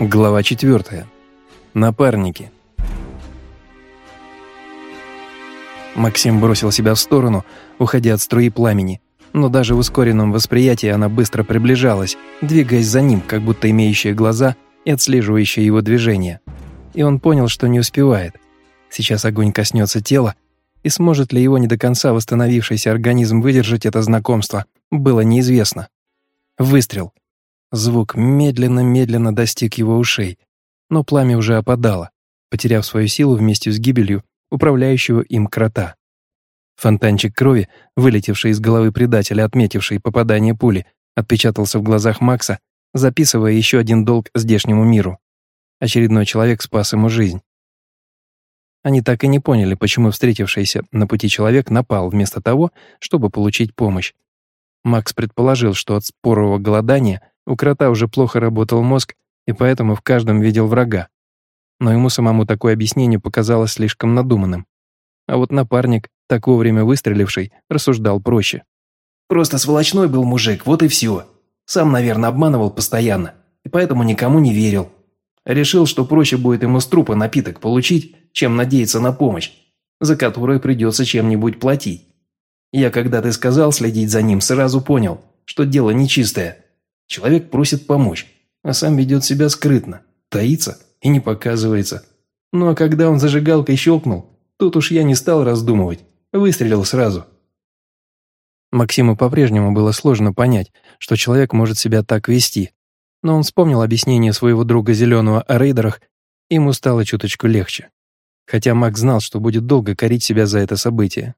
Глава 4. Напарники. Максим бросил себя в сторону, уходя от струи пламени, но даже в ускоренном восприятии она быстро приближалась, двигаясь за ним, как будто имеющая глаза и отслеживающая его движения. И он понял, что не успевает. Сейчас огонь коснется тела, и сможет ли его не до конца восстановившийся организм выдержать это знакомство, было неизвестно. Выстрел. Звук медленно-медленно достиг его ушей, но пламя уже опадало, потеряв свою силу вместе с гибелью управляющего им крота. Фонтанчик крови, вылетевший из головы предателя, отметивший попадание пули, отпечатался в глазах Макса, записывая еще один долг здешнему миру. Очередной человек спас ему жизнь. Они так и не поняли, почему встретившийся на пути человек напал вместо того, чтобы получить помощь. Макс предположил, что от спорового голодания – у крота уже плохо работал мозг, и поэтому в каждом видел врага. Но ему самому такое объяснение показалось слишком надуманным. А вот напарник, так вовремя выстреливший, рассуждал проще. «Просто сволочной был мужик, вот и все. Сам, наверное, обманывал постоянно, и поэтому никому не верил. Решил, что проще будет ему с трупа напиток получить, чем надеяться на помощь, за которую придется чем-нибудь платить. Я, когда ты сказал следить за ним, сразу понял, что дело нечистое. Человек просит помочь, а сам ведет себя скрытно, таится и не показывается. Ну а когда он зажигалкой щелкнул, тут уж я не стал раздумывать, выстрелил сразу. Максиму по-прежнему было сложно понять, что человек может себя так вести, но он вспомнил объяснение своего друга Зеленого о рейдерах, и ему стало чуточку легче. Хотя Макс знал, что будет долго корить себя за это событие.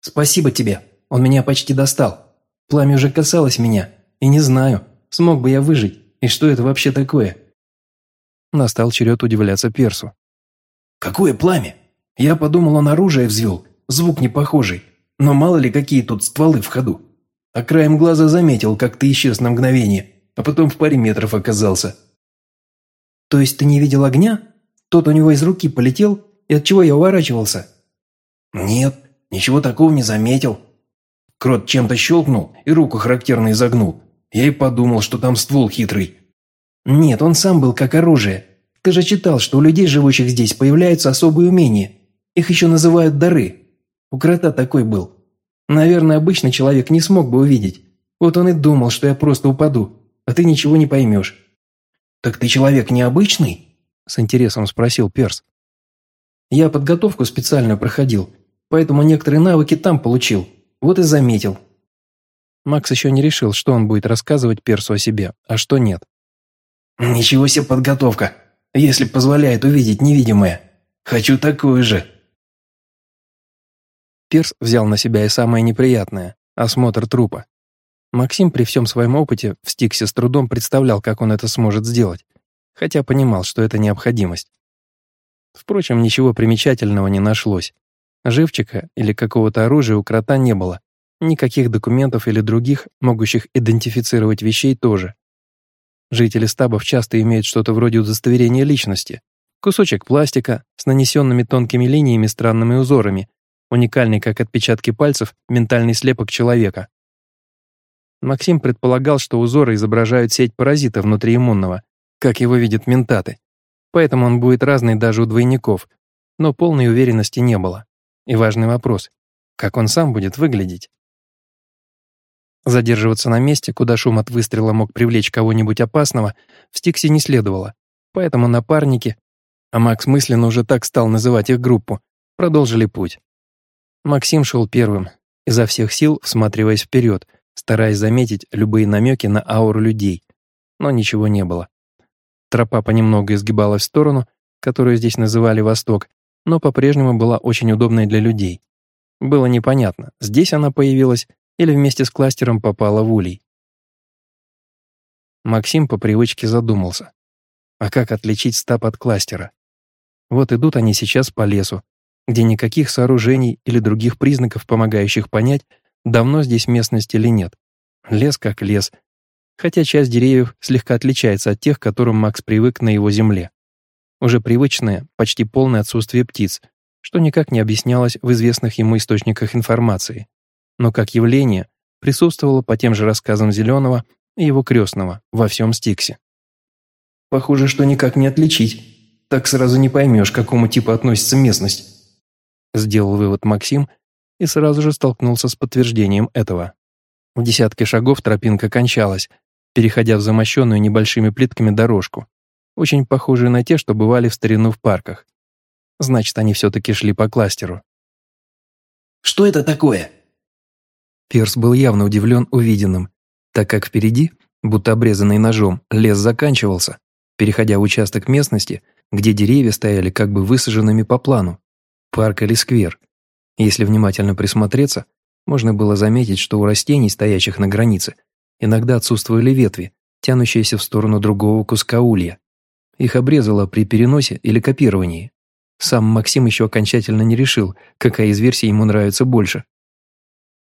«Спасибо тебе, он меня почти достал. Пламя уже касалось меня, и не знаю, смог бы я выжить, и что это вообще такое?» Настал черед удивляться Персу. «Какое пламя? Я подумал, он оружие взвел, звук не похожий, но мало ли какие тут стволы в ходу. А краем глаза заметил, как ты исчез на мгновение, а потом в паре метров оказался». «То есть ты не видел огня? Тот у него из руки полетел, и от чего я уворачивался?» «Нет, ничего такого не заметил. Крот чем-то щелкнул и руку характерно изогнул, я и подумал, что там ствол хитрый. Нет, он сам был как оружие. Ты же читал, что у людей, живущих здесь, появляются особые умения. Их еще называют дары. У крота такой был. Наверное, обычный человек не смог бы увидеть. Вот он и думал, что я просто упаду, а ты ничего не поймешь. «Так ты человек необычный?» – с интересом спросил Перс. «Я подготовку специальную проходил, поэтому некоторые навыки там получил. Вот и заметил. Макс еще не решил, что он будет рассказывать Персу о себе, а что нет. «Ничего себе подготовка, если позволяет увидеть невидимое. Хочу такую же». Перс взял на себя и самое неприятное – осмотр трупа. Максим при всем своем опыте в Стиксе с трудом представлял, как он это сможет сделать, хотя понимал, что это необходимость. Впрочем, ничего примечательного не нашлось. Живчика или какого-то оружия у крота не было, Никаких документов или других, могущих идентифицировать вещей тоже. Жители стабов часто имеют что-то вроде удостоверения личности. Кусочек пластика с нанесенными тонкими линиями странными узорами, уникальный как отпечатки пальцев, ментальный слепок человека. Максим предполагал, что узоры изображают сеть паразита внутрииммунного, как его видят ментаты. Поэтому он будет разный даже у двойников, но полной уверенности не было. И важный вопрос – как он сам будет выглядеть? Задерживаться на месте, куда шум от выстрела мог привлечь кого-нибудь опасного, в Стиксе не следовало, поэтому напарники, а Макс мысленно уже так стал называть их группу, продолжили путь. Максим шел первым, изо всех сил всматриваясь вперед, стараясь заметить любые намеки на ауру людей, но ничего не было. Тропа понемногу изгибалась в сторону, которую здесь называли Восток, но по-прежнему была очень удобной для людей. Было непонятно, здесь она появилась или вместе с кластером попала в улей. Максим по привычке задумался. А как отличить стаб от кластера? Вот идут они сейчас по лесу, где никаких сооружений или других признаков, помогающих понять, давно здесь местность или нет. Лес как лес, хотя часть деревьев слегка отличается от тех, к которым Макс привык на его земле. Уже привычное, почти полное отсутствие птиц, что никак не объяснялось в известных ему источниках информации но как явление присутствовало по тем же рассказам Зеленого и его крестного во всем Стиксе. Похоже, что никак не отличить. Так сразу не поймешь, к какому типу относится местность. Сделал вывод Максим и сразу же столкнулся с подтверждением этого. В десятке шагов тропинка кончалась, переходя в замощенную небольшими плитками дорожку, очень похожую на те, что бывали в старину в парках. Значит, они все-таки шли по кластеру. «Что это такое?» Пирс был явно удивлен увиденным, так как впереди, будто обрезанный ножом, лес заканчивался, переходя в участок местности, где деревья стояли как бы высаженными по плану, парк или сквер. Если внимательно присмотреться, можно было заметить, что у растений, стоящих на границе, иногда отсутствовали ветви, тянущиеся в сторону другого куска улья. Их обрезало при переносе или копировании. Сам Максим еще окончательно не решил, какая из версий ему нравится больше.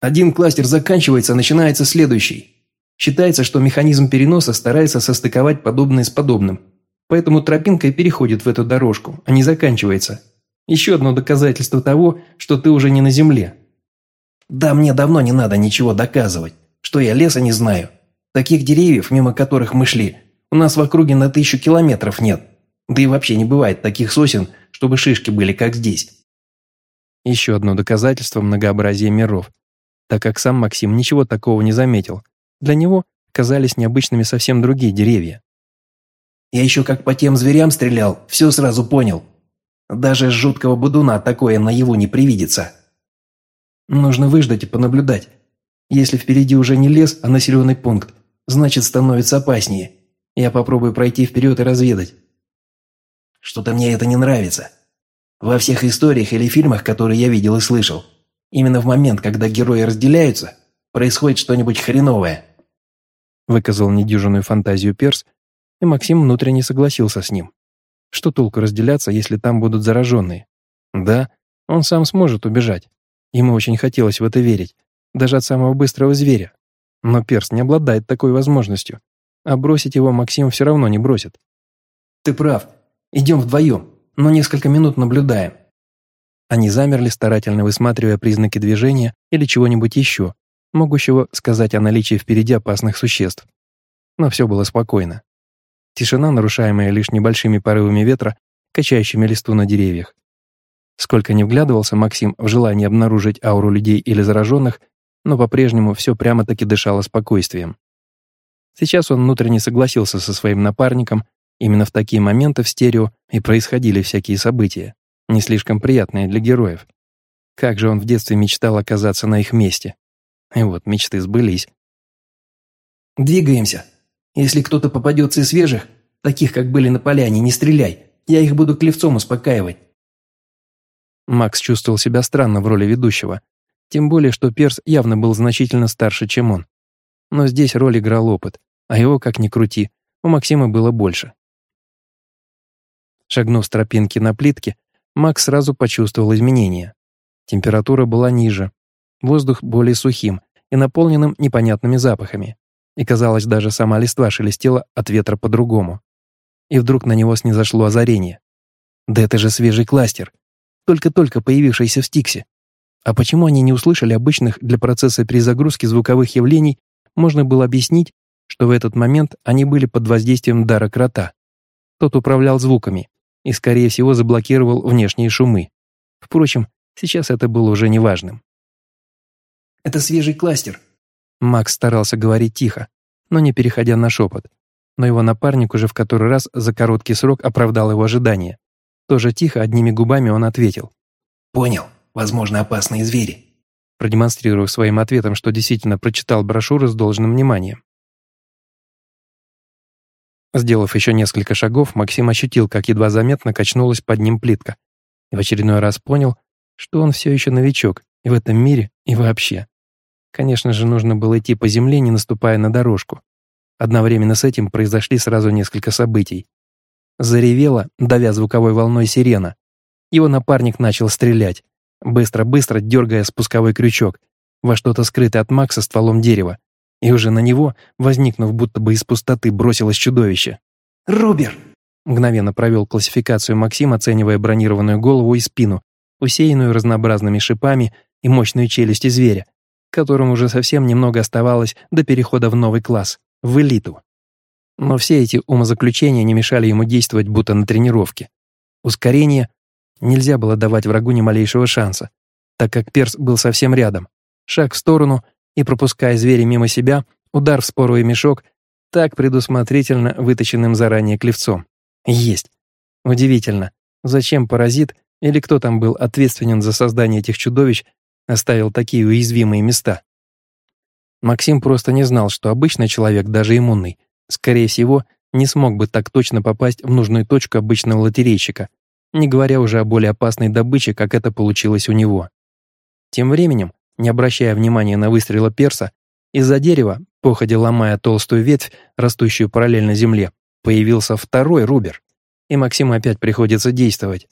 Один кластер заканчивается, начинается следующий. Считается, что механизм переноса старается состыковать подобное с подобным. Поэтому тропинка и переходит в эту дорожку, а не заканчивается. Еще одно доказательство того, что ты уже не на земле. Да мне давно не надо ничего доказывать, что я леса не знаю. Таких деревьев, мимо которых мы шли, у нас в округе на тысячу километров нет. Да и вообще не бывает таких сосен, чтобы шишки были, как здесь. Еще одно доказательство многообразия миров, так как сам Максим ничего такого не заметил. Для него казались необычными совсем другие деревья. Я еще как по тем зверям стрелял, все сразу понял. Даже с жуткого будуна такое наяву не привидится. Нужно выждать и понаблюдать. Если впереди уже не лес, а населенный пункт, значит становится опаснее. Я попробую пройти вперед и разведать. Что-то мне это не нравится. Во всех историях или фильмах, которые я видел и слышал, именно в момент, когда герои разделяются, происходит что-нибудь хреновое. Выказал недюжинную фантазию Перс, и Максим внутренне согласился с ним. Что толку разделяться, если там будут зараженные? Да, он сам сможет убежать. Ему очень хотелось в это верить, даже от самого быстрого зверя. Но Перс не обладает такой возможностью, а бросить его Максим все равно не бросит. «Ты прав. Идем вдвоем, но несколько минут наблюдаем». Они замерли, старательно высматривая признаки движения или чего-нибудь еще, могущего сказать о наличии впереди опасных существ. Но все было спокойно. Тишина, нарушаемая лишь небольшими порывами ветра, качающими листву на деревьях. Сколько не вглядывался Максим в желание обнаружить ауру людей или зараженных, но по-прежнему все прямо-таки дышало спокойствием. Сейчас он внутренне согласился со своим напарником, именно в такие моменты в стерео и происходили всякие события, не слишком приятные для героев. Как же он в детстве мечтал оказаться на их месте. И вот мечты сбылись. «Двигаемся. Если кто-то попадется из свежих, таких, как были на поляне, не стреляй. Я их буду клевцом успокаивать». Макс чувствовал себя странно в роли ведущего. Тем более, что Перс явно был значительно старше, чем он. Но здесь роль играл опыт, а его, как ни крути, у Максима было больше. Шагнув с тропинки на плитке, Макс сразу почувствовал изменения. Температура была ниже, воздух более сухим и наполненным непонятными запахами, и, казалось, даже сама листва шелестела от ветра по-другому. И вдруг на него снизошло озарение. Да это же свежий кластер, только-только появившийся в Стиксе. А почему они не услышали обычных для процесса перезагрузки звуковых явлений, можно было объяснить, что в этот момент они были под воздействием дара крота. Тот управлял звуками и, скорее всего, заблокировал внешние шумы. Впрочем, сейчас это было уже неважным. Это свежий кластер». Макс старался говорить тихо, но не переходя на шепот. Но его напарник уже в который раз за короткий срок оправдал его ожидания. Тоже тихо, одними губами он ответил. «Понял. Возможно, опасные звери». Продемонстрировав своим ответом, что действительно прочитал брошюру с должным вниманием. Сделав еще несколько шагов, Максим ощутил, как едва заметно качнулась под ним плитка. И в очередной раз понял, что он все еще новичок и в этом мире, и вообще. Конечно же, нужно было идти по земле, не наступая на дорожку. Одновременно с этим произошли сразу несколько событий. Заревела, давя звуковой волной сирена. Его напарник начал стрелять, быстро-быстро дергая спусковой крючок, во что-то скрытое от Макса стволом дерева. И уже на него, возникнув будто бы из пустоты, бросилось чудовище. «Рубер!» Мгновенно провел классификацию Максим, оценивая бронированную голову и спину, усеянную разнообразными шипами и мощную челюсти зверя, которому уже совсем немного оставалось до перехода в новый класс, в элиту. Но все эти умозаключения не мешали ему действовать будто на тренировке. Ускорение нельзя было давать врагу ни малейшего шанса, так как перс был совсем рядом. Шаг в сторону и, пропуская зверя мимо себя, удар в споровый мешок, так предусмотрительно выточенным заранее клевцом. Есть. Удивительно, зачем паразит или кто там был ответственен за создание этих чудовищ оставил такие уязвимые места? Максим просто не знал, что обычный человек, даже иммунный, скорее всего, не смог бы так точно попасть в нужную точку обычного лотерейщика, не говоря уже о более опасной добыче, как это получилось у него. Тем временем, не обращая внимания на выстрелы перса, из-за дерева, походя ломая толстую ветвь, растущую параллельно земле, появился второй рубер. И Максиму опять приходится действовать.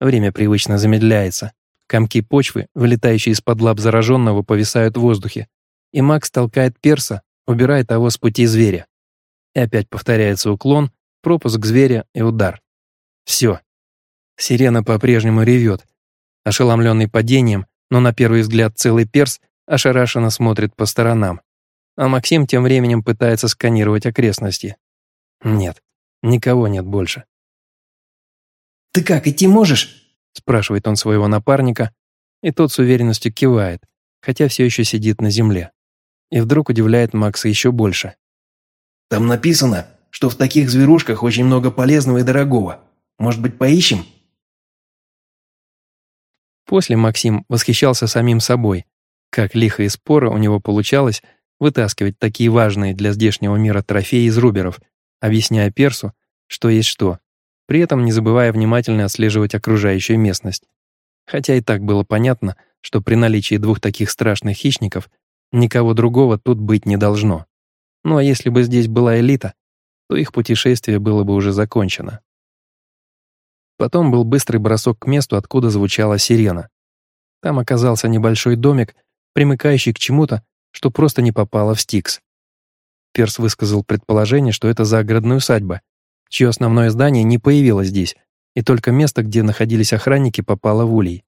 Время привычно замедляется. Комки почвы, вылетающие из-под лап зараженного, повисают в воздухе. И Макс толкает перса, убирая того с пути зверя. И опять повторяется уклон, пропуск зверя и удар. Все. Сирена по-прежнему ревет. Ошеломленный падением, но на первый взгляд целый перс ошарашенно смотрит по сторонам. А Максим тем временем пытается сканировать окрестности. Нет, никого нет больше. «Ты как, идти можешь?» спрашивает он своего напарника, и тот с уверенностью кивает, хотя все еще сидит на земле. И вдруг удивляет Макса еще больше. «Там написано, что в таких зверушках очень много полезного и дорогого. Может быть, поищем?» После Максим восхищался самим собой, как лихо и споро у него получалось вытаскивать такие важные для здешнего мира трофеи из руберов, объясняя персу, что есть что, при этом не забывая внимательно отслеживать окружающую местность. Хотя и так было понятно, что при наличии двух таких страшных хищников никого другого тут быть не должно. Ну а если бы здесь была элита, то их путешествие было бы уже закончено. Потом был быстрый бросок к месту, откуда звучала сирена. Там оказался небольшой домик, примыкающий к чему-то, что просто не попало в Стикс. Перс высказал предположение, что это загородная усадьба, чье основное здание не появилось здесь, и только место, где находились охранники, попало в улей.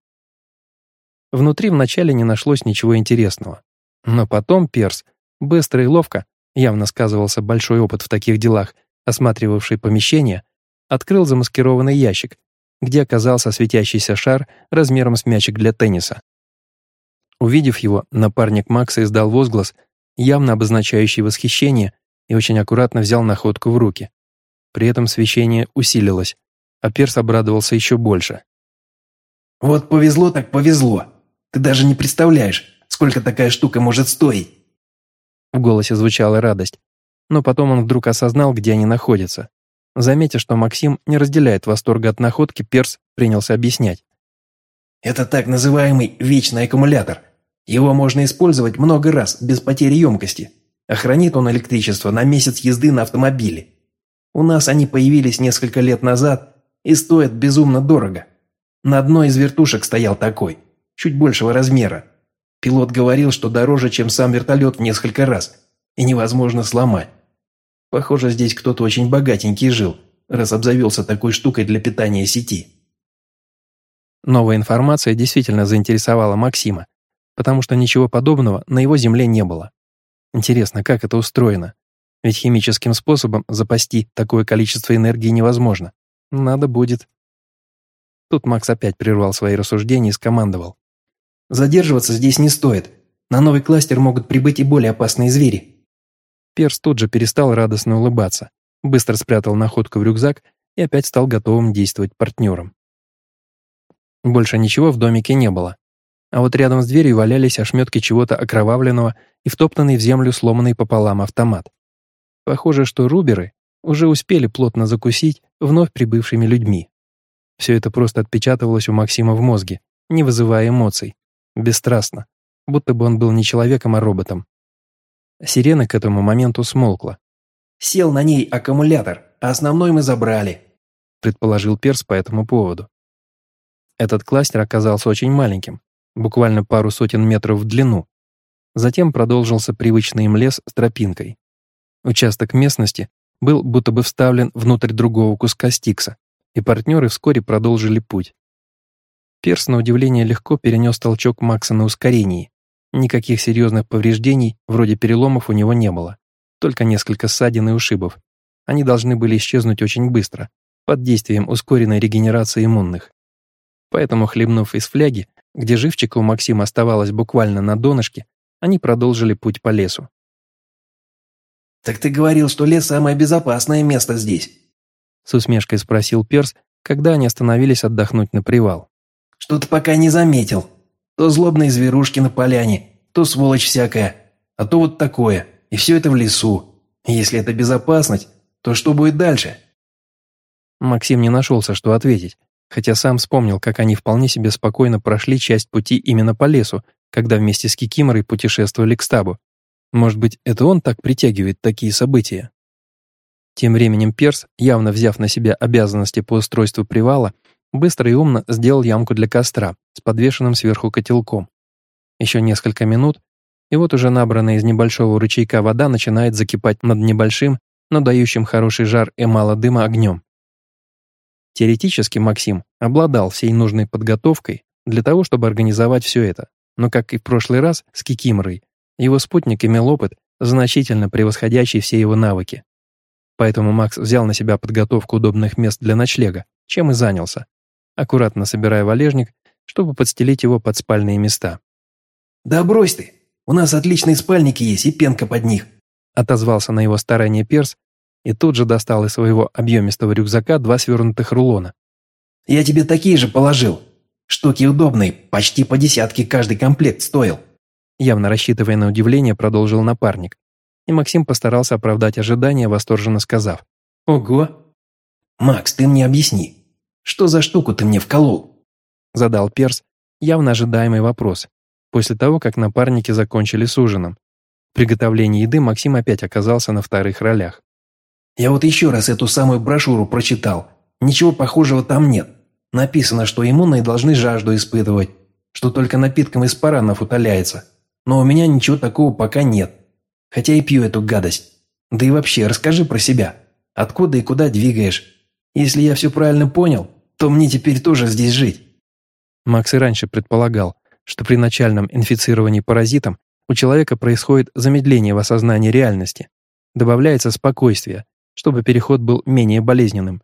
Внутри вначале не нашлось ничего интересного. Но потом Перс, быстро и ловко, явно сказывался большой опыт в таких делах, осматривавший помещение, открыл замаскированный ящик, где оказался светящийся шар размером с мячик для тенниса. Увидев его, напарник Макса издал возглас, явно обозначающий восхищение, и очень аккуратно взял находку в руки. При этом свечение усилилось, а Перс обрадовался еще больше. «Вот повезло так повезло. Ты даже не представляешь, сколько такая штука может стоить». В голосе звучала радость, но потом он вдруг осознал, где они находятся. Заметив, что Максим не разделяет восторга от находки, Перс принялся объяснять. «Это так называемый вечный аккумулятор. Его можно использовать много раз, без потери емкости. Охранит он электричество на месяц езды на автомобиле. У нас они появились несколько лет назад и стоят безумно дорого. На одной из вертушек стоял такой, чуть большего размера. Пилот говорил, что дороже, чем сам вертолет в несколько раз, и невозможно сломать. Похоже, здесь кто-то очень богатенький жил, раз обзавелся такой штукой для питания сети. Новая информация действительно заинтересовала Максима, потому что ничего подобного на его земле не было. Интересно, как это устроено? Ведь химическим способом запасти такое количество энергии невозможно. Надо будет. Тут Макс опять прервал свои рассуждения и скомандовал. «Задерживаться здесь не стоит. На новый кластер могут прибыть и более опасные звери. Перс тут же перестал радостно улыбаться, быстро спрятал находку в рюкзак и опять стал готовым действовать партнером. Больше ничего в домике не было. А вот рядом с дверью валялись ошметки чего-то окровавленного и втоптанный в землю сломанный пополам автомат. Похоже, что руберы уже успели плотно закусить вновь прибывшими людьми. Все это просто отпечатывалось у Максима в мозге, не вызывая эмоций, бесстрастно, будто бы он был не человеком, а роботом. Сирена к этому моменту смолкла. «Сел на ней аккумулятор, а основной мы забрали», предположил Перс по этому поводу. Этот кластер оказался очень маленьким, буквально пару сотен метров в длину. Затем продолжился привычный им лес с тропинкой. Участок местности был будто бы вставлен внутрь другого куска стикса, и партнеры вскоре продолжили путь. Перс, на удивление, легко перенес толчок Макса на ускорении, Никаких серьезных повреждений, вроде переломов, у него не было. Только несколько ссадин и ушибов. они должны были исчезнуть очень быстро, под действием ускоренной регенерации иммунных. Поэтому, хлебнув из фляги, где живчика у Максима оставалось буквально на донышке, они продолжили путь по лесу. «Так ты говорил, что лес – самое безопасное место здесь?» С усмешкой спросил Перс, когда они остановились отдохнуть на привал. «Что-то пока не заметил. То злобные зверушки на поляне, то сволочь всякая, а то вот такое, и все это в лесу. Если это безопасность, то что будет дальше?» Максим не нашелся, что ответить, хотя сам вспомнил, как они вполне себе спокойно прошли часть пути именно по лесу, когда вместе с Кикиморой путешествовали к стабу. Может быть, это он так притягивает такие события? Тем временем Перс, явно взяв на себя обязанности по устройству привала, быстро и умно сделал ямку для костра с подвешенным сверху котелком. Еще несколько минут, и вот уже набранная из небольшого ручейка вода начинает закипать над небольшим, но дающим хороший жар и мало дыма огнем. Теоретически Максим обладал всей нужной подготовкой для того, чтобы организовать все это, но, как и в прошлый раз с Кикиморой, его спутник имел опыт, значительно превосходящий все его навыки. Поэтому Макс взял на себя подготовку удобных мест для ночлега, чем и занялся, аккуратно собирая валежник, чтобы подстелить его под спальные места. «Да брось ты! У нас отличные спальники есть и пенка под них!» отозвался на его старание перс и тут же достал из своего объемистого рюкзака два свернутых рулона. «Я тебе такие же положил. Штуки удобные, почти по десятке каждый комплект стоил». Явно рассчитывая на удивление, продолжил напарник. И Максим постарался оправдать ожидания, восторженно сказав. «Ого! Макс, ты мне объясни, что за штуку ты мне вколол?» Задал Перс явно ожидаемый вопрос, после того, как напарники закончили с ужином. В приготовлении еды Максим опять оказался на вторых ролях. Я вот еще раз эту самую брошюру прочитал. Ничего похожего там нет. Написано, что иммунные должны жажду испытывать, что только напитком из паранов утоляется. Но у меня ничего такого пока нет. Хотя и пью эту гадость. Да и вообще, расскажи про себя. Откуда и куда двигаешь? Если я все правильно понял, то мне теперь тоже здесь жить». Макс и раньше предполагал, что при начальном инфицировании паразитом у человека происходит замедление в осознании реальности, добавляется спокойствие, чтобы переход был менее болезненным.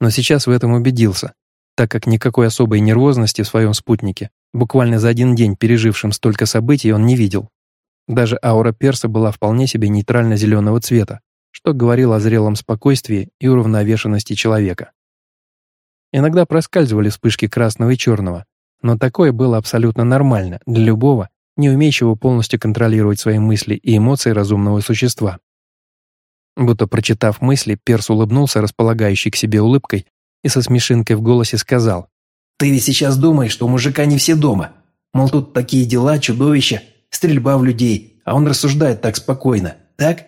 Но сейчас в этом убедился, так как никакой особой нервозности в своем спутнике, буквально за один день пережившим столько событий, он не видел. Даже аура перса была вполне себе нейтрально-зеленого цвета, что говорило о зрелом спокойствии и уравновешенности человека. Иногда проскальзывали вспышки красного и черного, но такое было абсолютно нормально для любого, не умеющего полностью контролировать свои мысли и эмоции разумного существа. Будто прочитав мысли, Перс улыбнулся располагающей к себе улыбкой и со смешинкой в голосе сказал. «Ты ведь сейчас думаешь, что у мужика не все дома. Мол, тут такие дела, чудовища, стрельба в людей, а он рассуждает так спокойно, так?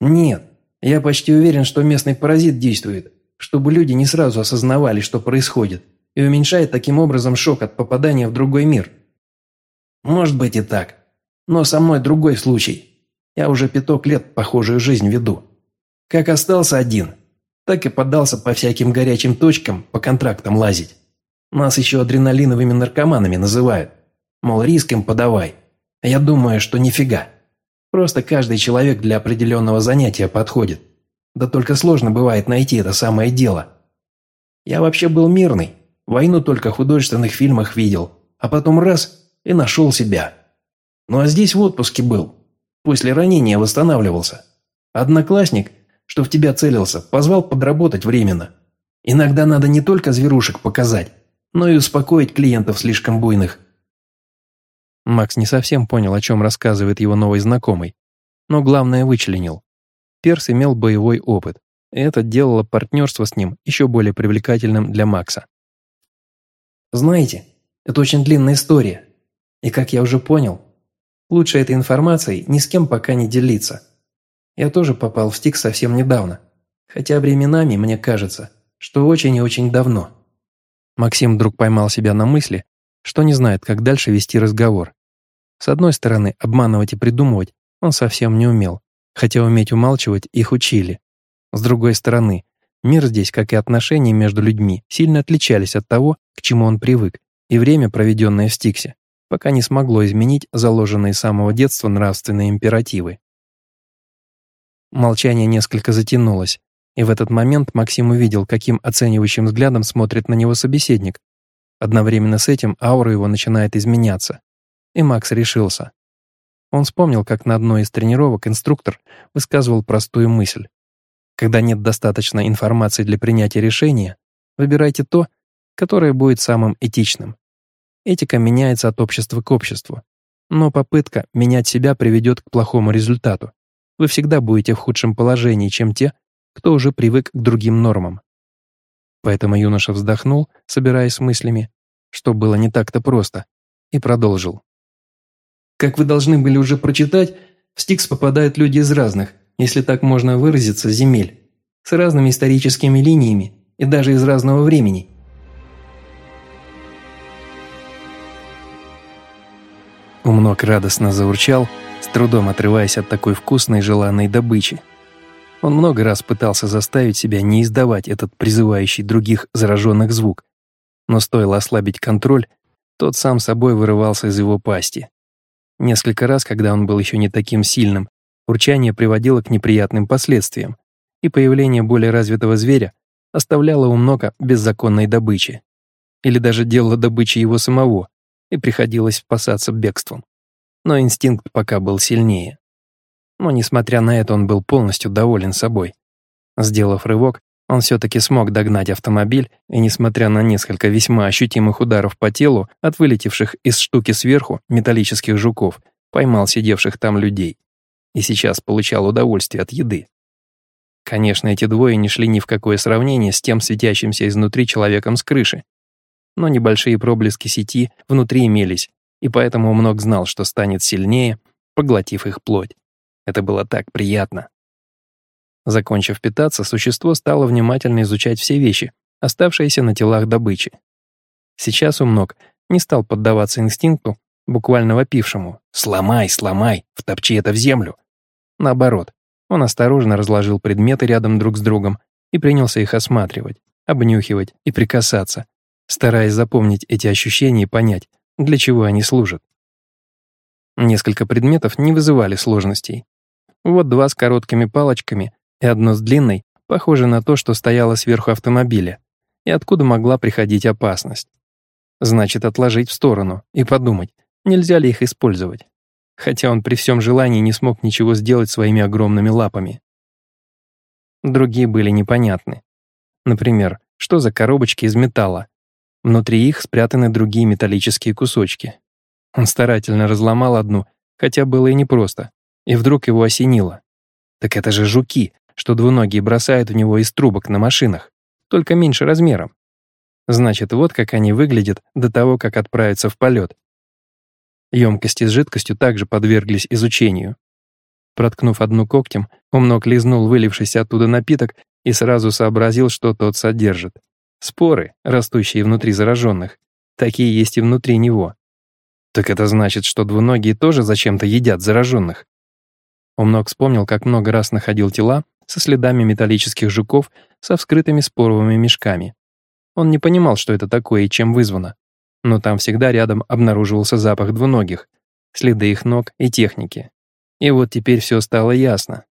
Нет, я почти уверен, что местный паразит действует, чтобы люди не сразу осознавали, что происходит, и уменьшает таким образом шок от попадания в другой мир. Может быть и так, но со мной другой случай. Я уже пяток лет похожую жизнь веду. Как остался один, так и поддался по всяким горячим точкам по контрактам лазить. Нас еще адреналиновыми наркоманами называют. Мол, риск им подавай. А я думаю, что нифига. Просто каждый человек для определенного занятия подходит. Да только сложно бывает найти это самое дело. Я вообще был мирный. Войну только в художественных фильмах видел. А потом раз – и нашел себя. Ну а здесь в отпуске был. После ранения восстанавливался. Одноклассник что в тебя целился, позвал подработать временно. Иногда надо не только зверушек показать, но и успокоить клиентов слишком буйных». Макс не совсем понял, о чем рассказывает его новый знакомый, но главное вычленил. Перс имел боевой опыт, это делало партнерство с ним еще более привлекательным для Макса. «Знаете, это очень длинная история, и, как я уже понял, лучше этой информацией ни с кем пока не делиться. Я тоже попал в стик совсем недавно. Хотя временами мне кажется, что очень и очень давно. Максим вдруг поймал себя на мысли, что не знает, как дальше вести разговор. С одной стороны, обманывать и придумывать он совсем не умел, хотя уметь умалчивать их учили. С другой стороны, мир здесь, как и отношения между людьми, сильно отличались от того, к чему он привык, и время, проведенное в Стиксе, пока не смогло изменить заложенные с самого детства нравственные императивы. Молчание несколько затянулось, И в этот момент Максим увидел, каким оценивающим взглядом смотрит на него собеседник. Одновременно с этим аура его начинает изменяться. И Макс решился. Он вспомнил, как на одной из тренировок инструктор высказывал простую мысль. Когда нет достаточно информации для принятия решения, выбирайте то, которое будет самым этичным. Этика меняется от общества к обществу. Но попытка менять себя приведет к плохому результату. Вы всегда будете в худшем положении, чем те, кто уже привык к другим нормам. Поэтому юноша вздохнул, собираясь с мыслями, что было не так-то просто, и продолжил. Как вы должны были уже прочитать, в Стикс попадают люди из разных, если так можно выразиться, земель, с разными историческими линиями и даже из разного времени. Умнок радостно заурчал, с трудом отрываясь от такой вкусной желанной добычи. Он много раз пытался заставить себя не издавать этот призывающий других зараженных звук, но стоило ослабить контроль, тот сам собой вырывался из его пасти. Несколько раз, когда он был еще не таким сильным, урчание приводило к неприятным последствиям, и появление более развитого зверя оставляло у Мнока беззаконной добычи. Или даже делало добычей его самого, и приходилось спасаться бегством. Но инстинкт пока был сильнее. Но, несмотря на это, он был полностью доволен собой. Сделав рывок, он все-таки смог догнать автомобиль, и, несмотря на несколько весьма ощутимых ударов по телу от вылетевших из штуки сверху металлических жуков, поймал сидевших там людей. И сейчас получал удовольствие от еды. Конечно, эти двое не шли ни в какое сравнение с тем светящимся изнутри человеком с крыши, но небольшие проблески сети внутри имелись, и поэтому Мног знал, что станет сильнее, поглотив их плоть. Это было так приятно. Закончив питаться, существо стало внимательно изучать все вещи, оставшиеся на телах добычи. Сейчас Умног не стал поддаваться инстинкту, буквально вопившему «Сломай, сломай, втопчи это в землю!» Наоборот, он осторожно разложил предметы рядом друг с другом и принялся их осматривать, обнюхивать и прикасаться, стараясь запомнить эти ощущения и понять, для чего они служат. Несколько предметов не вызывали сложностей. Вот два с короткими палочками и одно с длинной, похоже на то, что стояло сверху автомобиля, и откуда могла приходить опасность. Значит, отложить в сторону и подумать, нельзя ли их использовать. Хотя он при всем желании не смог ничего сделать своими огромными лапами. Другие были непонятны. Например, что за коробочки из металла, Внутри их спрятаны другие металлические кусочки. Он старательно разломал одну, хотя было и непросто, и вдруг его осенило. Так это же жуки, что двуногие бросают в него из трубок на машинах, только меньше размером. Значит, вот как они выглядят до того, как отправиться в полет. Емкости с жидкостью также подверглись изучению. Проткнув одну когтем, умнок лизнул вылившийся оттуда напиток и сразу сообразил, что тот содержит. Споры, растущие внутри зараженных, такие есть и внутри него. Так это значит, что двуногие тоже зачем-то едят зараженных. Умнок вспомнил, как много раз находил тела со следами металлических жуков со вскрытыми споровыми мешками. Он не понимал, что это такое и чем вызвано. Но там всегда рядом обнаруживался запах двуногих, следы их ног и техники. И вот теперь все стало ясно.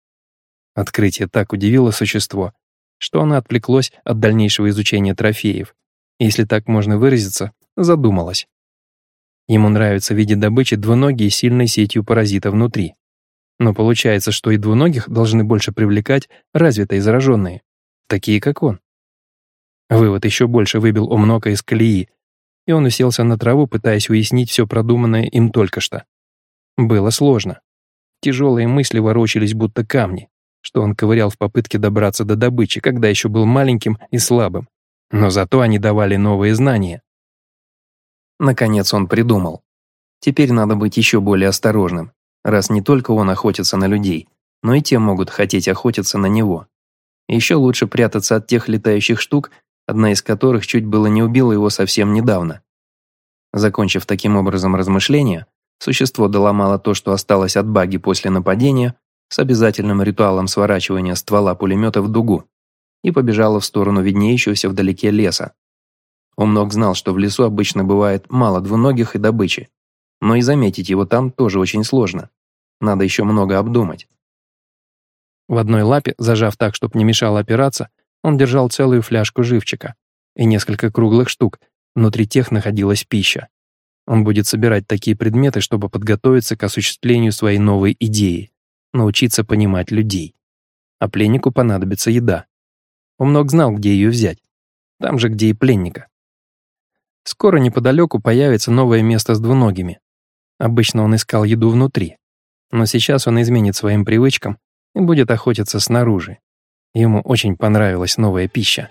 Открытие так удивило существо, что она отвлеклась от дальнейшего изучения трофеев. Если так можно выразиться, задумалась. Ему нравится видеть добычи двуногие сильной сетью паразита внутри. Но получается, что и двуногих должны больше привлекать развитые зараженные, такие как он. Вывод еще больше выбил у Мнока из колеи, и он уселся на траву, пытаясь уяснить все продуманное им только что. Было сложно. Тяжелые мысли ворочались, будто камни что он ковырял в попытке добраться до добычи, когда еще был маленьким и слабым. Но зато они давали новые знания. Наконец он придумал. Теперь надо быть еще более осторожным, раз не только он охотится на людей, но и те могут хотеть охотиться на него. Еще лучше прятаться от тех летающих штук, одна из которых чуть было не убила его совсем недавно. Закончив таким образом размышления, существо доломало то, что осталось от баги после нападения, с обязательным ритуалом сворачивания ствола пулемета в дугу и побежала в сторону виднеющегося вдалеке леса. Умног знал, что в лесу обычно бывает мало двуногих и добычи, но и заметить его там тоже очень сложно. Надо еще много обдумать. В одной лапе, зажав так, чтобы не мешало опираться, он держал целую фляжку живчика и несколько круглых штук, внутри тех находилась пища. Он будет собирать такие предметы, чтобы подготовиться к осуществлению своей новой идеи, научиться понимать людей. А пленнику понадобится еда. Умнок знал, где ее взять. Там же, где и пленника. Скоро неподалеку появится новое место с двуногими. Обычно он искал еду внутри. Но сейчас он изменит своим привычкам и будет охотиться снаружи. Ему очень понравилась новая пища.